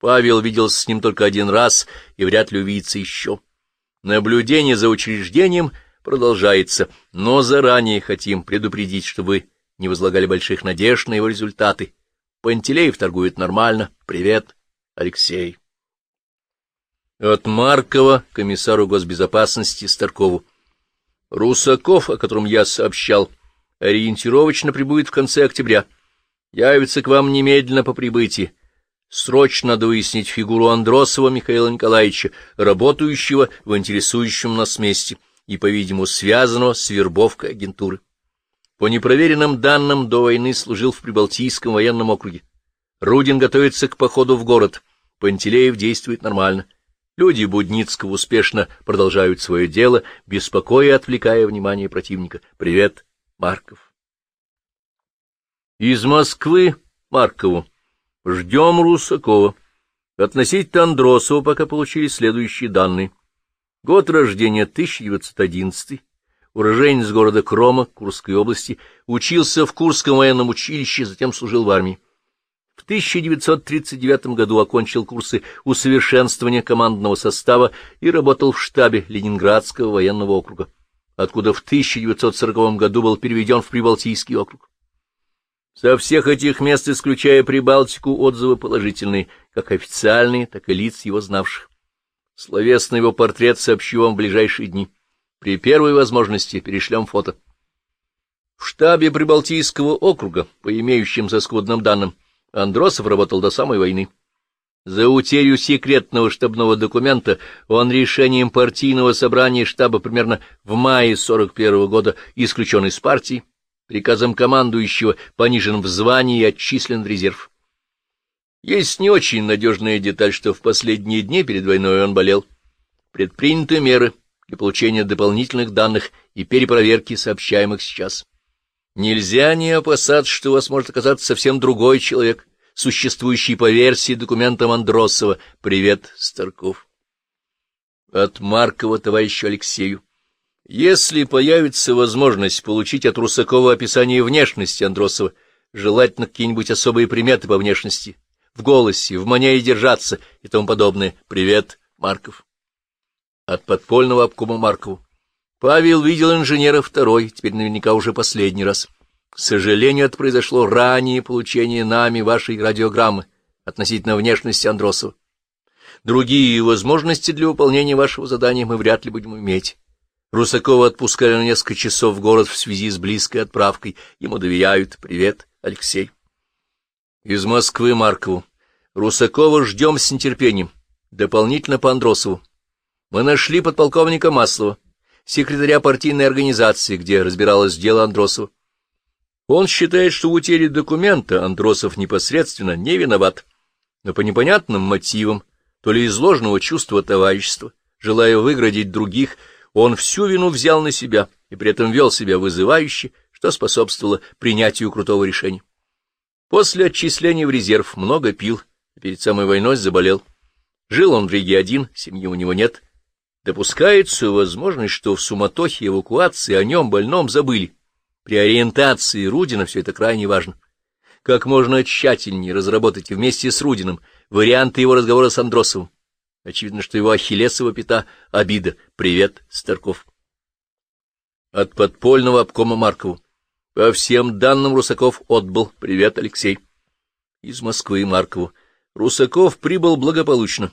Павел виделся с ним только один раз и вряд ли увидится еще. Наблюдение за учреждением продолжается, но заранее хотим предупредить, чтобы вы не возлагали больших надежд на его результаты. Пантелеев торгует нормально. Привет, Алексей. От Маркова комиссару госбезопасности Старкову. Русаков, о котором я сообщал, ориентировочно прибудет в конце октября. Явится к вам немедленно по прибытии. Срочно надо выяснить фигуру Андросова Михаила Николаевича, работающего в интересующем нас месте и, по-видимому, связанного с вербовкой агентуры. По непроверенным данным, до войны служил в Прибалтийском военном округе. Рудин готовится к походу в город. Пантелеев действует нормально. Люди Будницкого успешно продолжают свое дело, беспокоя и отвлекая внимание противника. Привет, Марков. Из Москвы Маркову. Ждем Русакова. Относительно Андросова пока получили следующие данные. Год рождения 1911, уроженец города Крома Курской области, учился в Курском военном училище, затем служил в армии. В 1939 году окончил курсы усовершенствования командного состава и работал в штабе Ленинградского военного округа, откуда в 1940 году был переведен в Прибалтийский округ. Со всех этих мест, исключая Прибалтику, отзывы положительные, как официальные, так и лиц его знавших. Словесный его портрет сообщу вам в ближайшие дни. При первой возможности перешлем фото. В штабе Прибалтийского округа, по имеющимся скудным данным, Андросов работал до самой войны. За утерю секретного штабного документа он решением партийного собрания штаба примерно в мае 41 -го года исключен из партии приказом командующего понижен в звании и отчислен в резерв. Есть не очень надежная деталь, что в последние дни перед войной он болел. Предприняты меры для получения дополнительных данных и перепроверки сообщаемых сейчас. Нельзя не опасаться, что у вас может оказаться совсем другой человек, существующий по версии документа Андросова. Привет, Старков. От Маркова товарищу Алексею. Если появится возможность получить от Русакова описание внешности Андросова, желательно какие-нибудь особые приметы по внешности, в голосе, в манере держаться и тому подобное. Привет, Марков. От подпольного обкома Маркову. Павел видел инженера второй, теперь наверняка уже последний раз. К сожалению, это произошло ранее получение нами вашей радиограммы относительно внешности Андросова. Другие возможности для выполнения вашего задания мы вряд ли будем иметь. Русакова отпускали на несколько часов в город в связи с близкой отправкой. Ему доверяют. Привет, Алексей. Из Москвы Маркову. Русакова ждем с нетерпением. Дополнительно по Андросову. Мы нашли подполковника Маслова, секретаря партийной организации, где разбиралось дело Андросова. Он считает, что в утере документа Андросов непосредственно не виноват, но по непонятным мотивам, то ли из ложного чувства товарищества, желая выградить других, он всю вину взял на себя и при этом вел себя вызывающе, что способствовало принятию крутого решения. После отчисления в резерв много пил, а перед самой войной заболел. Жил он в Риге один, семьи у него нет. Допускается возможность, что в суматохе эвакуации о нем больном забыли. При ориентации Рудина все это крайне важно. Как можно тщательнее разработать вместе с Рудиным варианты его разговора с Андросовым. Очевидно, что его ахиллесова пята — обида. Привет, Старков. От подпольного обкома Маркову. По всем данным Русаков отбыл. Привет, Алексей. Из Москвы Маркову. Русаков прибыл благополучно.